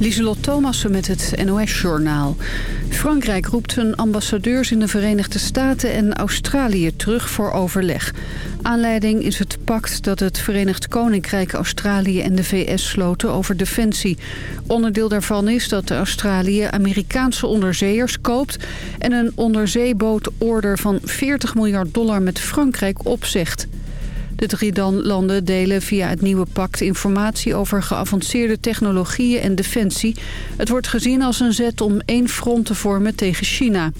Lieselot Thomassen met het NOS-journaal. Frankrijk roept zijn ambassadeurs in de Verenigde Staten en Australië terug voor overleg. Aanleiding is het pact dat het Verenigd Koninkrijk, Australië en de VS sloten over defensie. Onderdeel daarvan is dat Australië Amerikaanse onderzeeërs koopt... en een onderzeebootorder van 40 miljard dollar met Frankrijk opzegt. De drie landen delen via het nieuwe pact informatie over geavanceerde technologieën en defensie. Het wordt gezien als een zet om één front te vormen tegen China.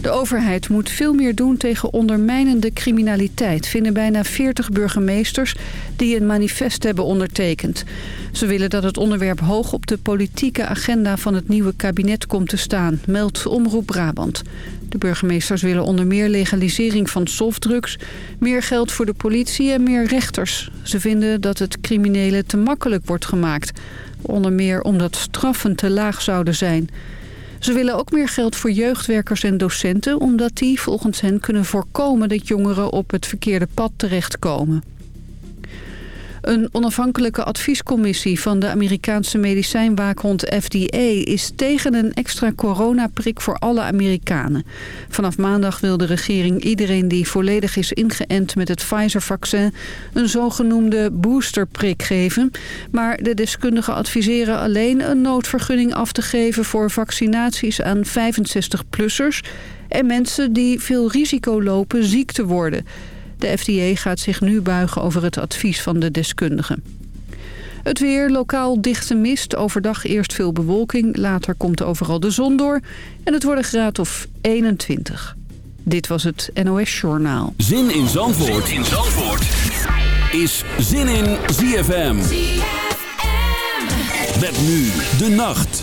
De overheid moet veel meer doen tegen ondermijnende criminaliteit... vinden bijna 40 burgemeesters die een manifest hebben ondertekend. Ze willen dat het onderwerp hoog op de politieke agenda van het nieuwe kabinet komt te staan... meldt Omroep Brabant. De burgemeesters willen onder meer legalisering van softdrugs... meer geld voor de politie en meer rechters. Ze vinden dat het criminelen te makkelijk wordt gemaakt. Onder meer omdat straffen te laag zouden zijn... Ze willen ook meer geld voor jeugdwerkers en docenten... omdat die volgens hen kunnen voorkomen dat jongeren op het verkeerde pad terechtkomen. Een onafhankelijke adviescommissie van de Amerikaanse medicijnwaakhond FDA is tegen een extra coronaprik voor alle Amerikanen. Vanaf maandag wil de regering iedereen die volledig is ingeënt met het Pfizer-vaccin een zogenoemde boosterprik geven. Maar de deskundigen adviseren alleen een noodvergunning af te geven voor vaccinaties aan 65-plussers en mensen die veel risico lopen ziek te worden. De FDA gaat zich nu buigen over het advies van de deskundigen. Het weer, lokaal dichte mist, overdag eerst veel bewolking... later komt overal de zon door en het wordt een graad of 21. Dit was het NOS Journaal. Zin in Zandvoort, zin in Zandvoort. is Zin in ZFM. ZFM. Met nu de nacht.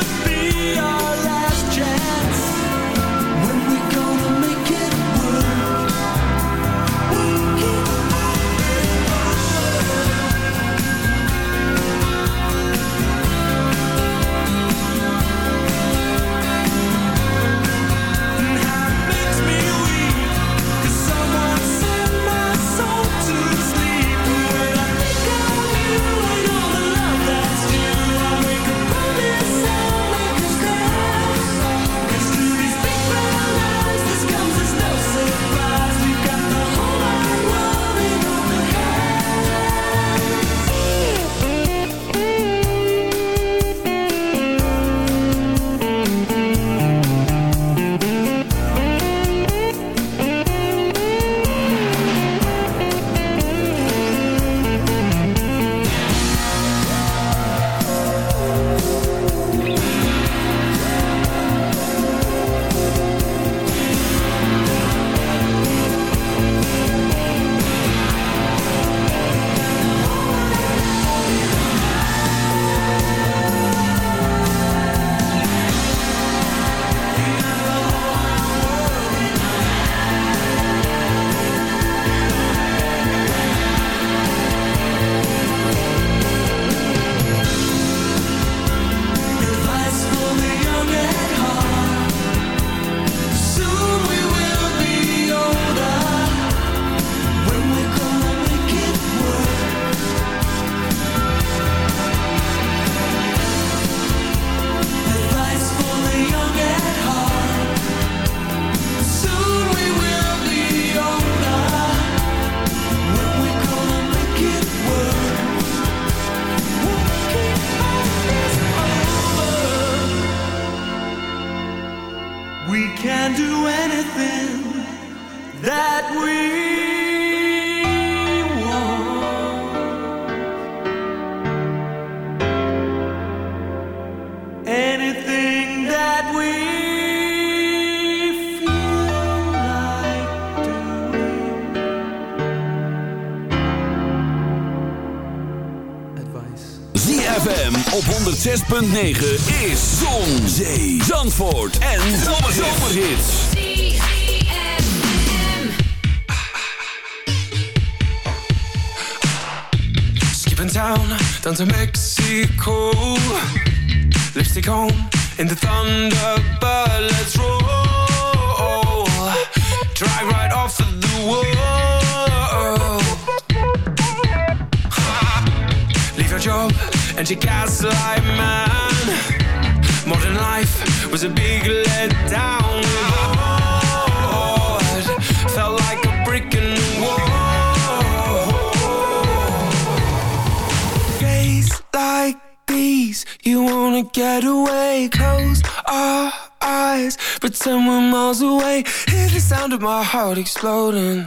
could be alright 106.9 is Zon, Zee, Zandvoort en Zomerhits. Skipping town down to Mexico. Lipstick on in the Thunderbird. Let's roll. Drive right off of the wall. Leave your job and she gaslight man. Modern life was a big letdown. Felt like a brick in the wall. Days like these You wanna get away. Close our eyes Pretend we're miles away. Hear the sound of my heart exploding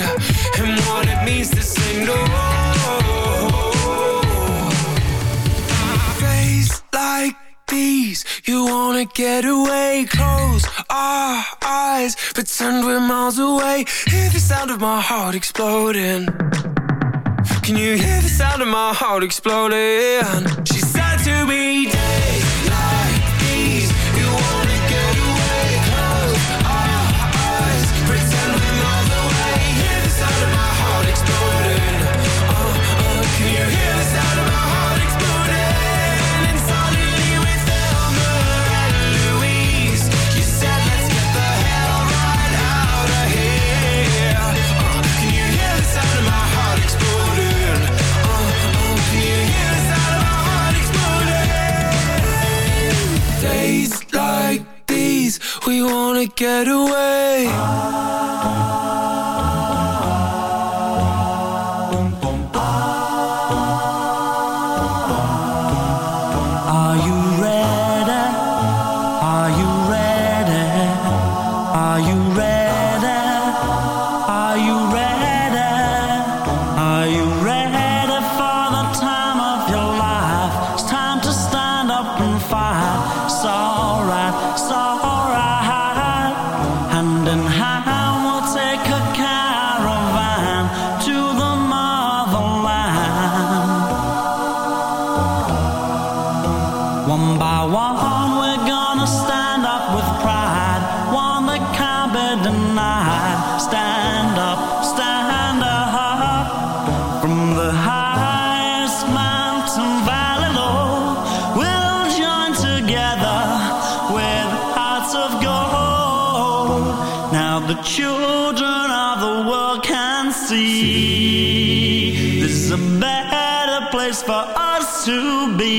and what it means to sing no Days like these You wanna get away. Close our eyes Pretend we're miles away. Hear the sound of my heart exploding. Can you hear the sound of my heart exploding? She said to me We wanna get away. Are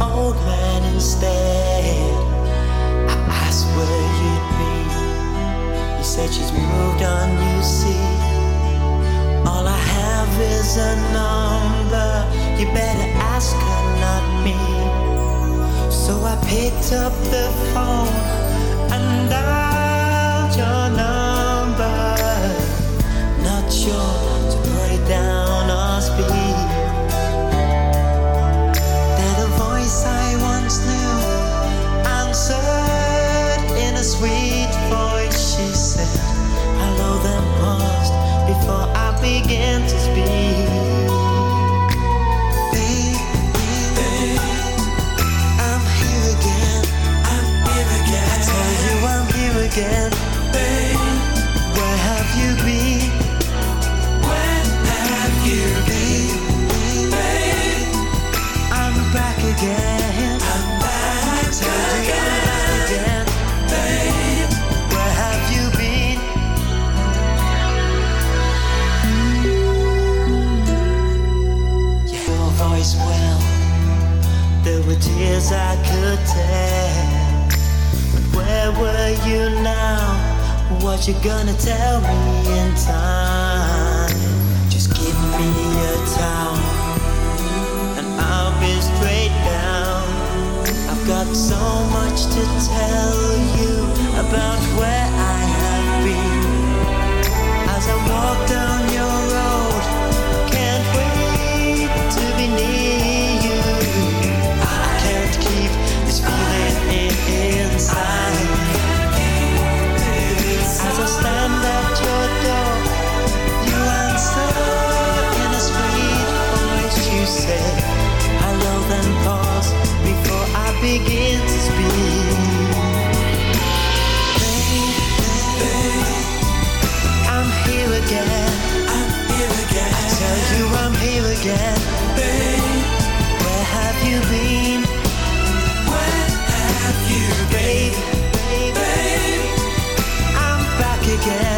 old man instead. I, you'd be. Said she's moved on, you see. All I have is a number. You better ask her, not me. So I picked up the phone and I. again.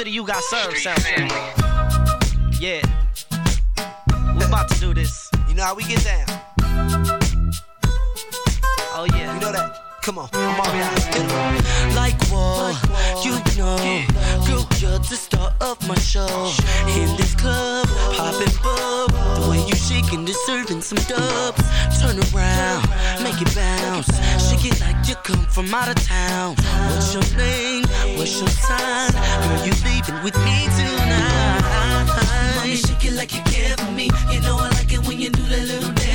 to the You Got Served sound. Yeah. We're about to do this. You know how we get down. Oh, yeah. You know that. Come on, I'm all Like what? You know, girl, you're the star of my show. In this club, popping bub. The way you shaking, deserving some dubs. Turn around, make it bounce. Shake it like you come from out of town. What's your name? What's your sign? Girl, you leaving with me tonight. Mommy, shake it like you care for me. You know I like it when you do that little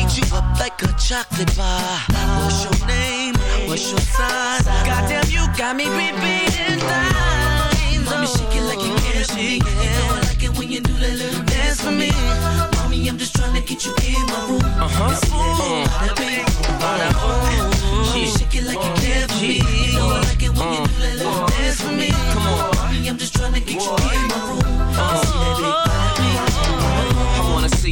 eat you up like a chocolate bar. What's your name? What's your size? Goddamn, you got me repeating lines. Mommy, shake it like you care for me. You know I like it when you do that little dance for me. Mommy, I'm just trying to get you in my room. Uh huh. Bada bing, bada boom. She shake it like you care for me. You know I like it when you do that little dance for me. Come on, mommy, I'm just trying to get you in my room. See that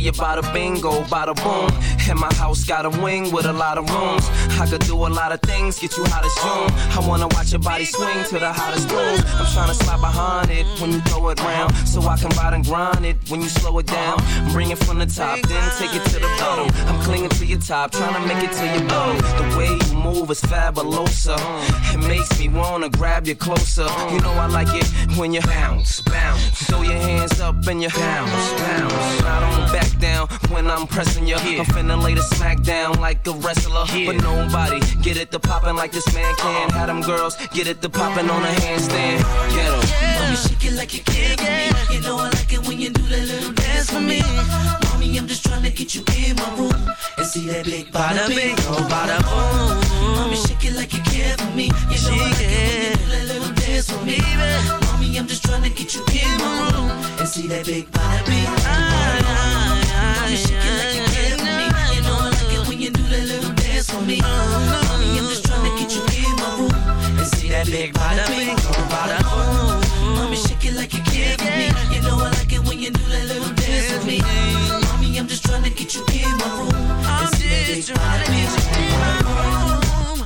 you bada bingo, bada boom. And my house got a wing with a lot of rooms. I could do a lot of things, get you hot as June. I wanna watch your body swing to the hottest tunes. I'm tryna slide behind it when you throw it round. So I can ride and grind it when you slow it down. Bring it from the top, then take it to the bottom. I'm clinging to your top, tryna make it to your bottom. The way you move is fabulosa. It makes me wanna grab you closer. You know I like it when you bounce, bounce. Throw your hands up and you bounce, bounce. I don't back down when I'm pressing you. I'm finna lay the smack down like a wrestler. But nobody get it to poppin' like this man can. Have them girls get it to poppin' on a handstand. Get 'em. Mommy, shake it like you care for me. You know I like it when you do that little dance for me. Mommy, I'm just trying to get you in my room and see that big bada bing, oh bada boom. Mommy, shake it like you care for me. You know I like it when you do that little dance for me. Mommy, I'm just trying to get you in my room and see that big bada bing, bada boom. Mommy, shake it like you care for me. You know I like it when you do that little dance for me. Mommy, I'm just trying to get you in my room and see that big bada bing, oh bada boom. Mommy, shake it like you care for me. You know I like it when you do that little dance with me. Mommy, I'm just trying to get you in my room and see that big bada bing, oh bada boom.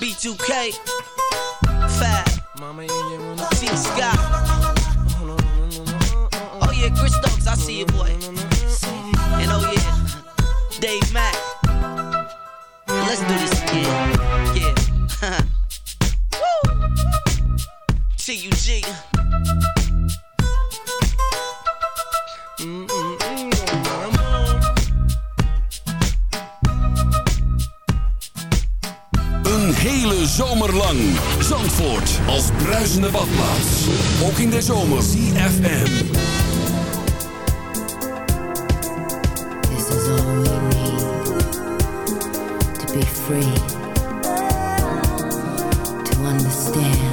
B2K, Fat, Mama, you ain't running. T Scott. Oh yeah, Chris Stokes, I see you, boy. And oh yeah, Dave Mack. Let's do this again. Yeah. T-U-G. Een hele zomer lang. Zandvoort als bruisende badplaats. Ook in de zomer. CFM. This is all we need to be free, understand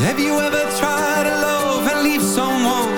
Have you ever tried to love and leave someone?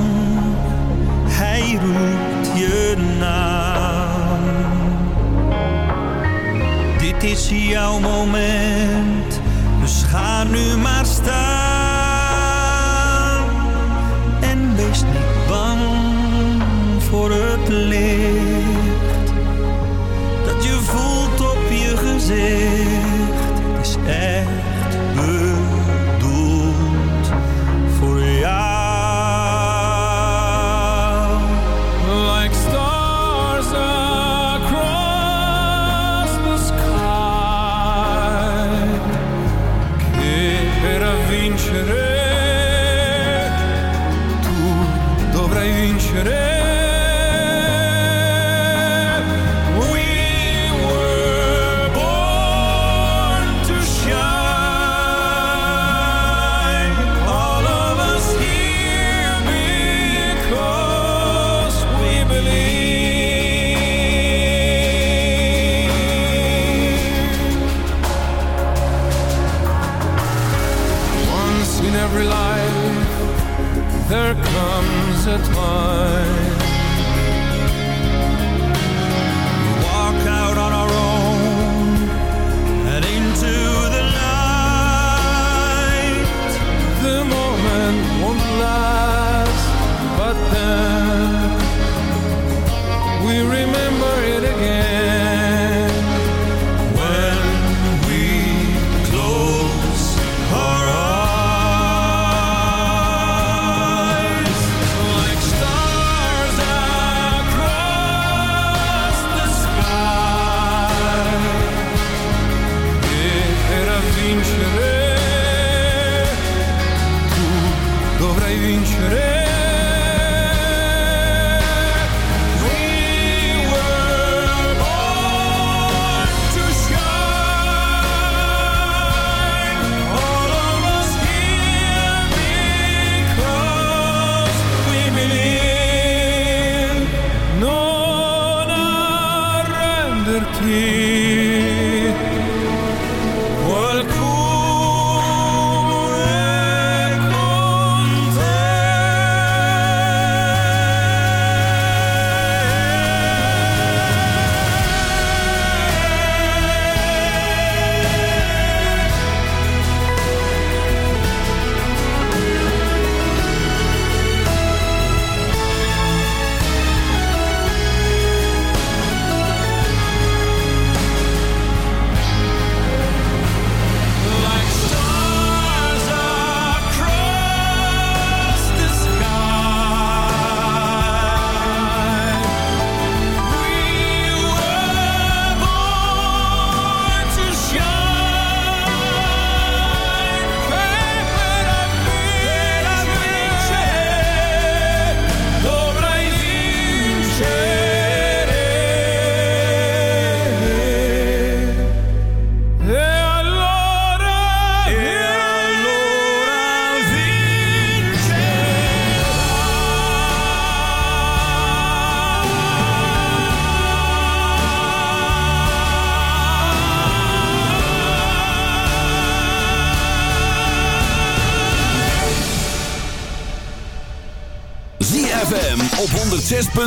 het is jouw moment. Dus ga nu maar staan. dovrei vincere